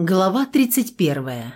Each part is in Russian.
Глава 31.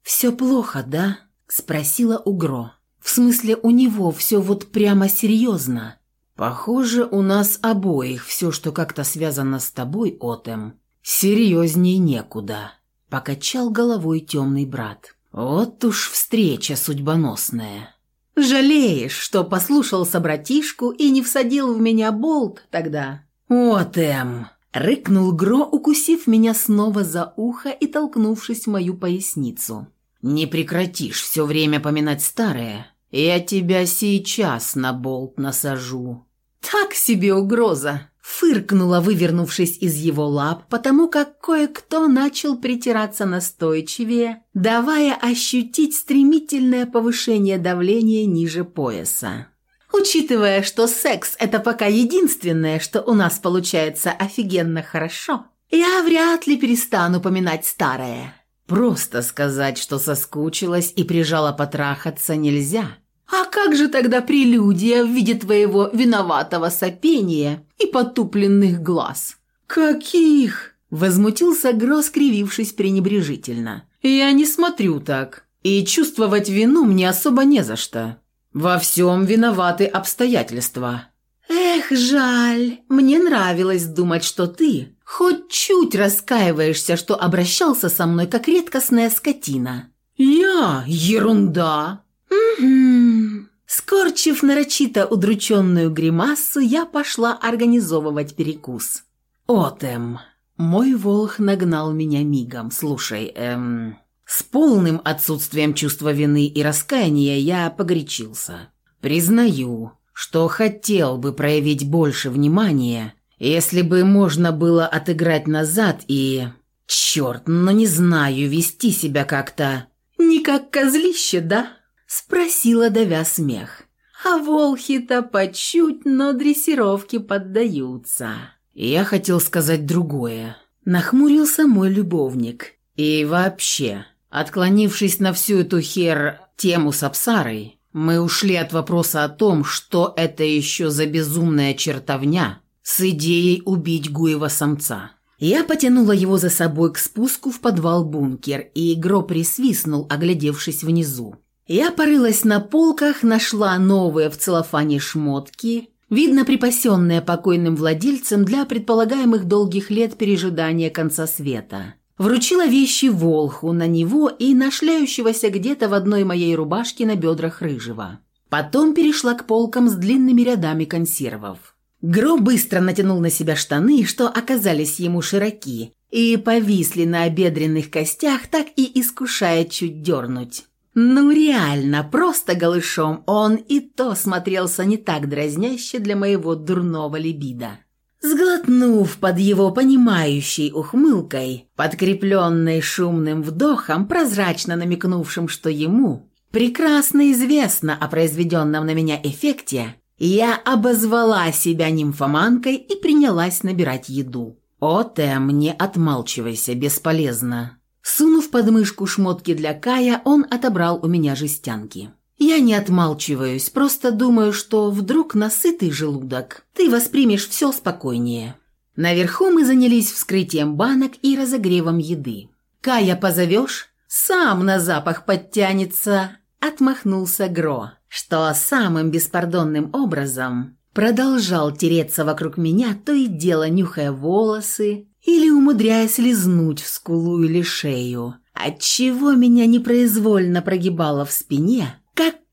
«Все плохо, да?» – спросила Угро. «В смысле, у него все вот прямо серьезно?» «Похоже, у нас обоих все, что как-то связано с тобой, Отем, серьезней некуда», – покачал головой темный брат. «Вот уж встреча судьбоносная». «Жалеешь, что послушался братишку и не всадил в меня болт тогда?» «Отем!» Рыкнул Гро, укусив меня снова за ухо и толкнувшись в мою поясницу. «Не прекратишь все время поминать старое. Я тебя сейчас на болт насажу». «Так себе угроза!» Фыркнула, вывернувшись из его лап, потому как кое-кто начал притираться настойчивее, давая ощутить стремительное повышение давления ниже пояса. Учитывая, что секс – это пока единственное, что у нас получается офигенно хорошо, я вряд ли перестану поминать старое. Просто сказать, что соскучилась и прижала потрахаться нельзя. А как же тогда прелюдия в виде твоего виноватого сопения и потупленных глаз? Каких? Возмутился Гро, скривившись пренебрежительно. Я не смотрю так. И чувствовать вину мне особо не за что. Во всем виноваты обстоятельства. Эх, жаль. Мне нравилось думать, что ты хоть чуть раскаиваешься, что обращался со мной как редкостная скотина. Я? Ерунда. Угу. Скорчив нарочито удрученную гримасу, я пошла организовывать перекус. Отем. Мой волх нагнал меня мигом. Слушай, эм... С полным отсутствием чувства вины и раскаяния я погорячился. Признаю, что хотел бы проявить больше внимания, если бы можно было отыграть назад и... Черт, но не знаю, вести себя как-то... «Не как козлище, да?» – спросила, давя смех. «А волхи-то по чуть, но дрессировке поддаются». Я хотел сказать другое. Нахмурился мой любовник. И вообще, Отклонившись на всю эту хер тему с Апсарой, мы ушли от вопроса о том, что это еще за безумная чертовня с идеей убить Гуева самца. Я потянула его за собой к спуску в подвал-бункер, и Гро присвистнул, оглядевшись внизу. Я порылась на полках, нашла новые в целлофане шмотки, видно припасенные покойным владельцем для предполагаемых долгих лет пережидания конца света. Вручила вещи Волху на него и нашляющегося где-то в одной моей рубашке на бедрах рыжего. Потом перешла к полкам с длинными рядами консервов. Гро быстро натянул на себя штаны, что оказались ему широки, и повисли на обедренных костях, так и искушая чуть дернуть. Ну реально, просто голышом он и то смотрелся не так дразняще для моего дурного либидо. Сглотнув под его понимающей ухмылкой, подкрепленной шумным вдохом, прозрачно намекнувшим, что ему прекрасно известно о произведенном на меня эффекте, я обозвала себя нимфоманкой и принялась набирать еду. «О, Тэм, не отмалчивайся, бесполезно». Сунув под мышку шмотки для Кая, он отобрал у меня жестянки. Я не отмалчиваюсь, просто думаю, что вдруг насытый желудок ты воспримешь все спокойнее. Наверху мы занялись вскрытием банок и разогревом еды. «Кая позовешь?» «Сам на запах подтянется», — отмахнулся Гро, что самым беспардонным образом продолжал тереться вокруг меня, то и дело нюхая волосы или умудряясь лизнуть в скулу или шею, отчего меня непроизвольно прогибало в спине,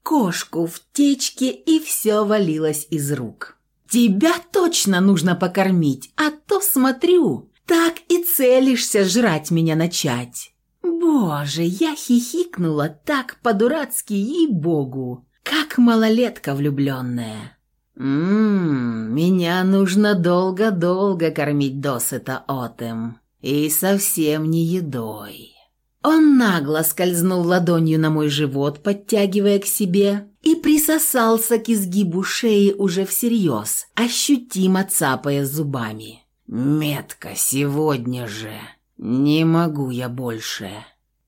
кошку в течке, и все валилось из рук. «Тебя точно нужно покормить, а то, смотрю, так и целишься жрать меня начать». Боже, я хихикнула так по-дурацки, ей-богу, как малолетка влюбленная. «Ммм, меня нужно долго-долго кормить досыта отем, и совсем не едой». Он нагло скользнул ладонью на мой живот, подтягивая к себе, и присосался к изгибу шеи уже всерьез, ощутимо цапая зубами. «Метка сегодня же! Не могу я больше!»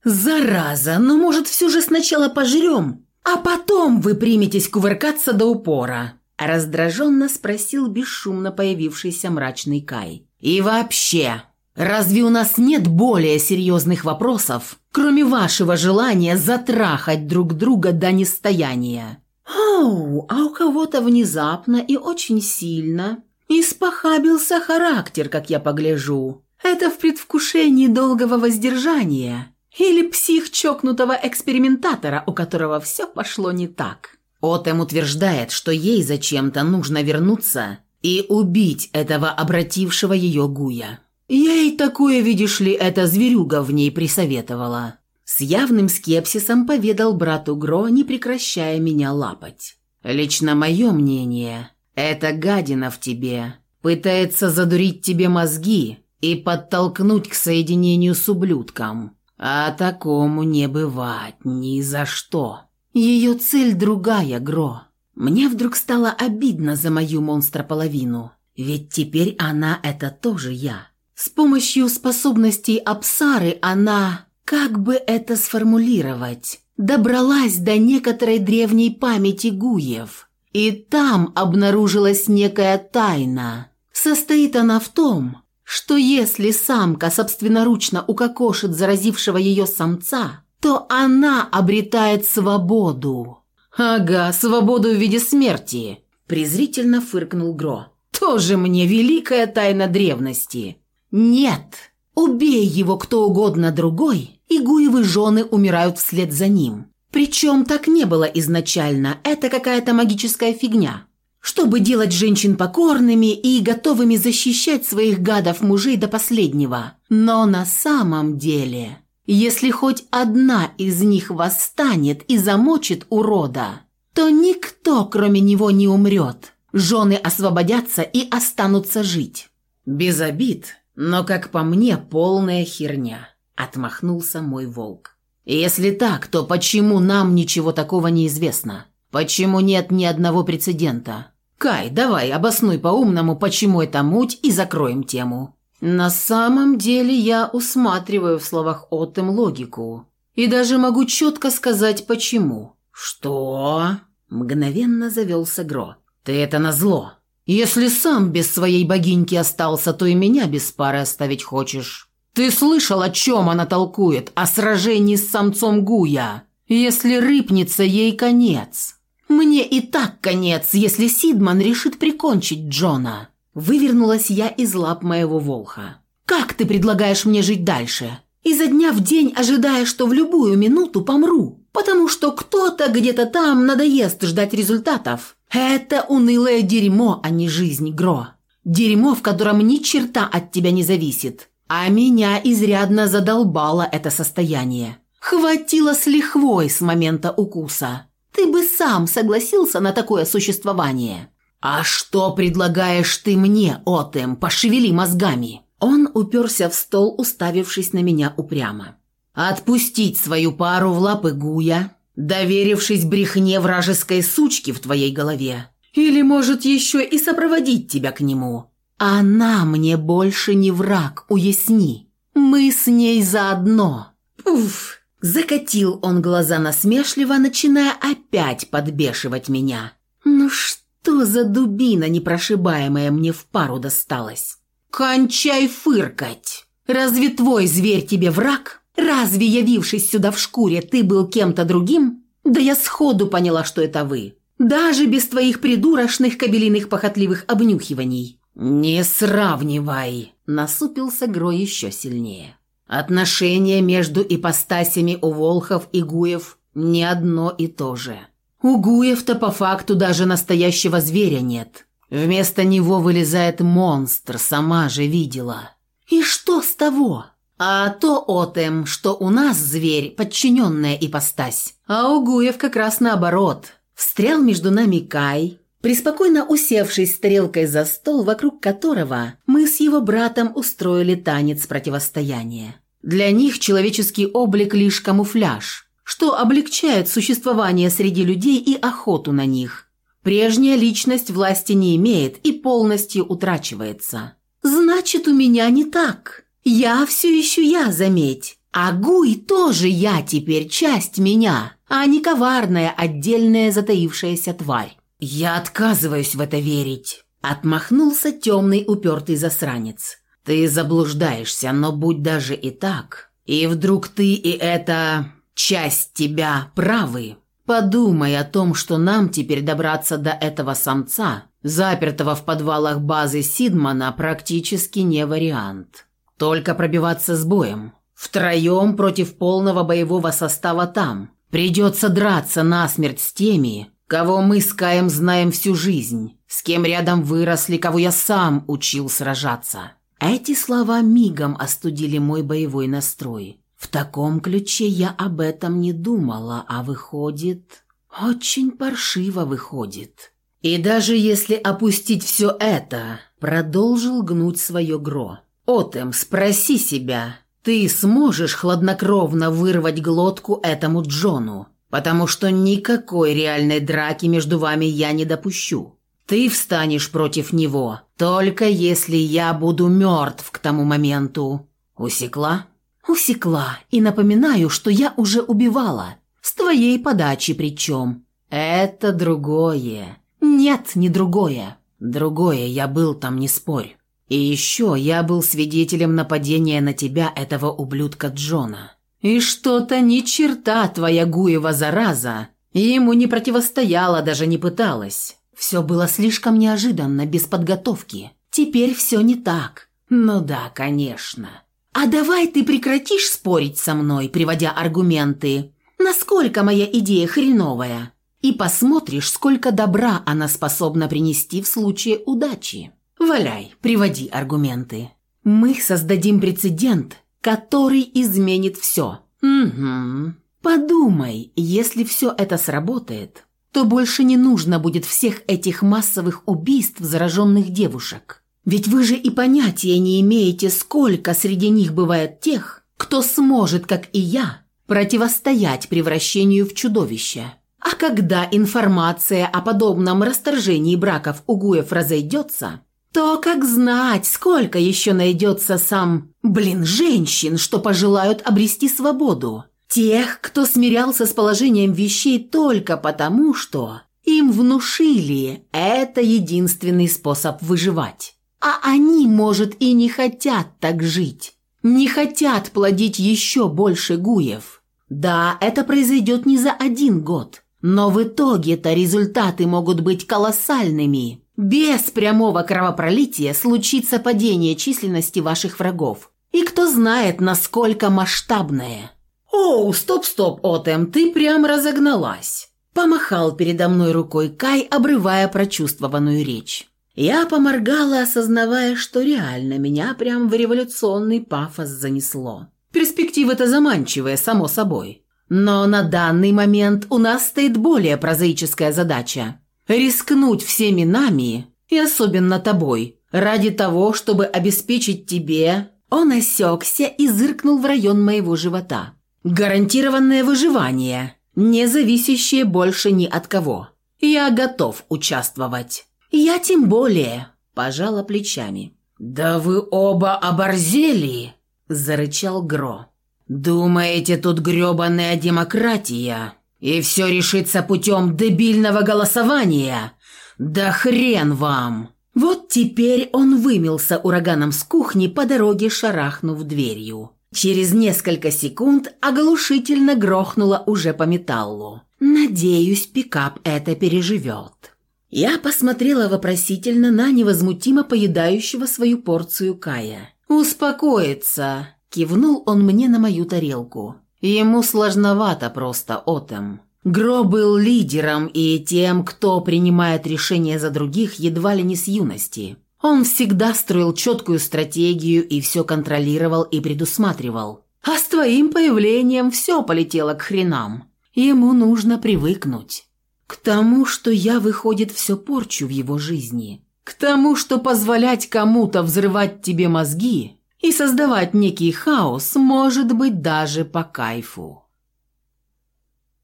«Зараза! Ну, может, все же сначала пожрем, а потом вы приметесь кувыркаться до упора?» Раздраженно спросил бесшумно появившийся мрачный Кай. «И вообще, Разве у нас нет более серьезных вопросов, кроме вашего желания затрахать друг друга до нестояния?» «Оу, а у кого-то внезапно и очень сильно испохабился характер, как я погляжу. Это в предвкушении долгого воздержания или псих чокнутого экспериментатора, у которого все пошло не так». Отем утверждает, что ей зачем-то нужно вернуться и убить этого обратившего ее Гуя. Ей такое, видишь ли, эта зверюга в ней присоветовала. С явным скепсисом поведал брату Гро, не прекращая меня лапать. Лично мое мнение, эта гадина в тебе пытается задурить тебе мозги и подтолкнуть к соединению с ублюдком. А такому не бывать ни за что. Ее цель другая, Гро. Мне вдруг стало обидно за мою монстрополовину, ведь теперь она – это тоже я. С помощью способностей Апсары она, как бы это сформулировать, добралась до некоторой древней памяти Гуев. И там обнаружилась некая тайна. Состоит она в том, что если самка собственноручно укокошит заразившего ее самца, то она обретает свободу. «Ага, свободу в виде смерти», – презрительно фыркнул Гро. «Тоже мне великая тайна древности». «Нет, убей его кто угодно другой, и Гуевы жены умирают вслед за ним. Причем так не было изначально, это какая-то магическая фигня. Чтобы делать женщин покорными и готовыми защищать своих гадов мужей до последнего. Но на самом деле если хоть одна из них восстанет и замочит урода, то никто, кроме него, не умрет. Жены освободятся и останутся жить. Без обид, но, как по мне, полная херня. Отмахнулся мой волк. Если так, то почему нам ничего такого не известно? Почему нет ни одного прецедента? Кай, давай, обоснуй по-умному, почему это муть, и закроем тему. На самом деле я усматриваю в словах Оттем логику. И даже могу четко сказать, почему. «Что?» – мгновенно завелся Гро. «Ты это назло. Если сам без своей богиньки остался, то и меня без пары оставить хочешь. Ты слышал, о чем она толкует? О сражении с самцом Гуя. Если рыпнется, ей конец. Мне и так конец, если Сидман решит прикончить Джона». Вывернулась я из лап моего волха. «Как ты предлагаешь мне жить дальше? Изо дня в день ожидая, что в любую минуту помру, потому что кто-то где-то там надоест ждать результатов. Это унылое дерьмо, а не жизнь, Гро. Дерьмо, в котором ни черта от тебя не зависит. А меня изрядно задолбало это состояние. Хватило с лихвой с момента укуса. Ты бы сам согласился на такое существование. «А что предлагаешь ты мне, Отем? Пошевели мозгами!» Он уперся в стол, уставившись на меня упрямо. «Отпустить свою пару в лапы Гуя, доверившись брехне вражеской сучки в твоей голове? Или, может, еще и сопроводить тебя к нему? Она мне больше не враг, уясни. Мы с ней заодно». «Уф!» Закатил он глаза насмешливо, начиная опять подбешивать меня. «Ну что?» Что за дубина непрошибаемая мне в пару досталась? Кончай фыркать! Разве твой зверь тебе враг? Разве, явившись сюда в шкуре, ты был кем-то другим? Да я сходу поняла, что это вы. Даже без твоих придурочных кабелиных похотливых обнюхиваний. «Не сравнивай!» – насупился Гро еще сильнее. «Отношения между ипостасями у Волхов и Гуев не одно и то же. У Гуев-то по факту даже настоящего зверя нет. Вместо него вылезает монстр, сама же видела. И что с того? А то отем, что у нас зверь, подчиненная ипостась. А у Гуев как раз наоборот. Встрял между нами Кай, приспокойно усевшись с тарелкой за стол, вокруг которого мы с его братом устроили танец противостояния. Для них человеческий облик лишь камуфляж – что облегчает существование среди людей и охоту на них. Прежняя личность власти не имеет и полностью утрачивается. Значит, у меня не так. Я все еще я, заметь. А Гуй тоже я теперь, часть меня, а не коварная, отдельная затаившаяся тварь. Я отказываюсь в это верить. Отмахнулся темный упертый засранец. Ты заблуждаешься, но будь даже и так, и вдруг ты и эта часть тебя правы, подумай о том, что нам теперь добраться до этого самца, запертого в подвалах базы Сидмана, практически не вариант. Только пробиваться с боем. Втроем против полного боевого состава там. Придется драться насмерть с теми, кого мы с Каем знаем всю жизнь, с кем рядом выросли, кого я сам учил сражаться. Эти слова мигом остудили мой боевой настрой. В таком ключе я об этом не думала, а выходит... Очень паршиво выходит. И даже если опустить все это, продолжил гнуть свое гро. Отем, спроси себя, ты сможешь хладнокровно вырвать глотку этому Джону, потому что никакой реальной драки между вами я не допущу. Ты встанешь против него, только если я буду мертв к тому моменту. Усекла? Усекла. И напоминаю, что я уже убивала. С твоей подачи причем. Это другое. Нет, не другое. Другое, я был там, не спорь. И еще я был свидетелем нападения на тебя, этого ублюдка Джона. И что-то ни черта твоя Гуева зараза ему не противостояла, даже не пыталась. Все было слишком неожиданно, без подготовки. Теперь все не так. Ну да, конечно. А давай ты прекратишь спорить со мной, приводя аргументы. Насколько моя идея хреновая? И посмотришь, сколько добра она способна принести в случае удачи. Валяй, приводи аргументы. Мы создадим прецедент, который изменит все. Угу. Подумай, если все это сработает, то больше не нужно будет всех этих массовых убийств зараженных девушек. Ведь вы же и понятия не имеете, сколько среди них бывает тех, кто сможет, как и я, противостоять превращению в чудовище. А когда информация о подобном расторжении браков у Гуев разойдется, то как знать, сколько еще найдется сам, блин, женщин, что пожелают обрести свободу. Тех, кто смирялся с положением вещей только потому, что им внушили это единственный способ выживать. А они, может, и не хотят так жить. Не хотят плодить еще больше гуев. Да, это произойдет не за один год. Но в итоге-то результаты могут быть колоссальными. Без прямого кровопролития случится падение численности ваших врагов. И кто знает, насколько масштабное. «Оу, стоп-стоп, Отем, ты прям разогналась!» Помахал передо мной рукой Кай, обрывая прочувствованную речь. Я поморгала, осознавая, что реально меня прям в революционный пафос занесло. Перспективы-то заманчивые, само собой. Но на данный момент у нас стоит более прозаическая задача – рискнуть всеми нами, и особенно тобой, ради того, чтобы обеспечить тебе... Он осекся и зыркнул в район моего живота. Гарантированное выживание, не зависящее больше ни от кого. Я готов участвовать. Я тем более, пожала плечами. Да вы оба оборзели, зарычал Гро. Думаете, тут грёбаная демократия, и все решится путем дебильного голосования? Да хрен вам! Вот теперь он вымелся ураганом с кухни по дороге, шарахнув дверью. Через несколько секунд оглушительно грохнуло уже по металлу. Надеюсь, пикап это переживет. Я посмотрела вопросительно на невозмутимо поедающего свою порцию Кая. «Успокоиться!» – кивнул он мне на мою тарелку. Ему сложновато просто, Отем. Гро был лидером и тем, кто принимает решения за других едва ли не с юности. Он всегда строил четкую стратегию и все контролировал и предусматривал. А с твоим появлением все полетело к хренам. Ему нужно привыкнуть. К тому, что я, выходит, все порчу в его жизни. К тому, что позволять кому-то взрывать тебе мозги и создавать некий хаос может быть даже по кайфу.